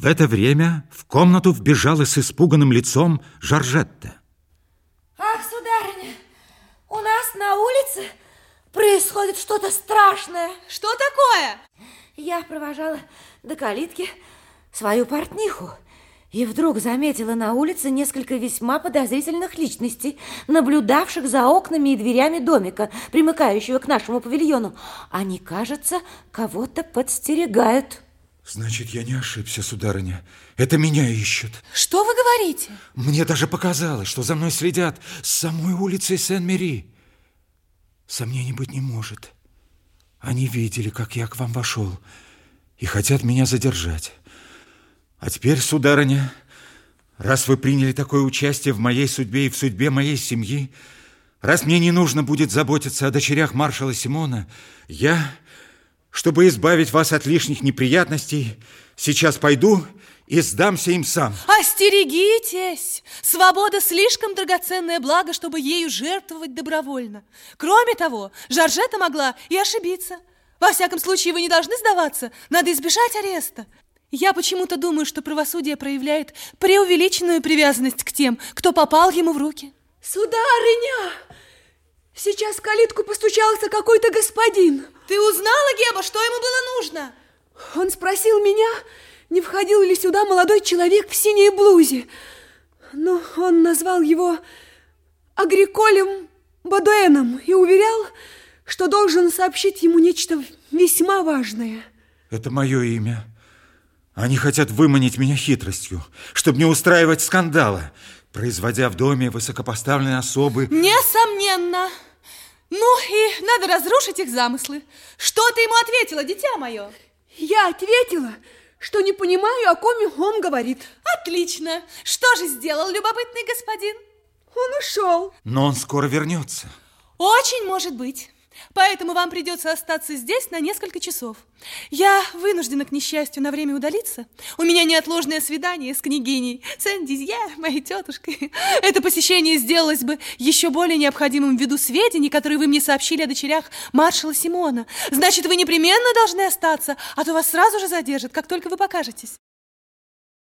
В это время в комнату вбежала с испуганным лицом Жоржетта. Ах, сударыня, у нас на улице происходит что-то страшное. Что такое? Я провожала до калитки свою портниху и вдруг заметила на улице несколько весьма подозрительных личностей, наблюдавших за окнами и дверями домика, примыкающего к нашему павильону. Они, кажется, кого-то подстерегают. Значит, я не ошибся, сударыня. Это меня ищут. Что вы говорите? Мне даже показалось, что за мной следят с самой улицы Сен-Мери. Сомнений быть не может. Они видели, как я к вам вошел, и хотят меня задержать. А теперь, сударыня, раз вы приняли такое участие в моей судьбе и в судьбе моей семьи, раз мне не нужно будет заботиться о дочерях маршала Симона, я, чтобы избавить вас от лишних неприятностей, сейчас пойду и сдамся им сам. Остерегитесь! Свобода слишком драгоценное благо, чтобы ею жертвовать добровольно. Кроме того, Жоржета могла и ошибиться. Во всяком случае, вы не должны сдаваться. Надо избежать ареста. Я почему-то думаю, что правосудие проявляет преувеличенную привязанность к тем, кто попал ему в руки. Сударыня! Сейчас в калитку постучался какой-то господин. Ты узнала, Геба, что ему было нужно? Он спросил меня, не входил ли сюда молодой человек в синей блузе. Но он назвал его Агриколем Бадуэном и уверял, что должен сообщить ему нечто весьма важное. Это мое имя. Они хотят выманить меня хитростью, чтобы не устраивать скандала, производя в доме высокопоставленные особы. Несомненно. Ну и надо разрушить их замыслы. Что ты ему ответила, дитя мое? Я ответила, что не понимаю, о ком он говорит. Отлично. Что же сделал любопытный господин? Он ушел. Но он скоро вернется. Очень может быть. Поэтому вам придется остаться здесь на несколько часов. Я вынуждена, к несчастью, на время удалиться. У меня неотложное свидание с княгиней Сен-Дизье, моей тетушкой. Это посещение сделалось бы еще более необходимым ввиду сведений, которые вы мне сообщили о дочерях маршала Симона. Значит, вы непременно должны остаться, а то вас сразу же задержат, как только вы покажетесь.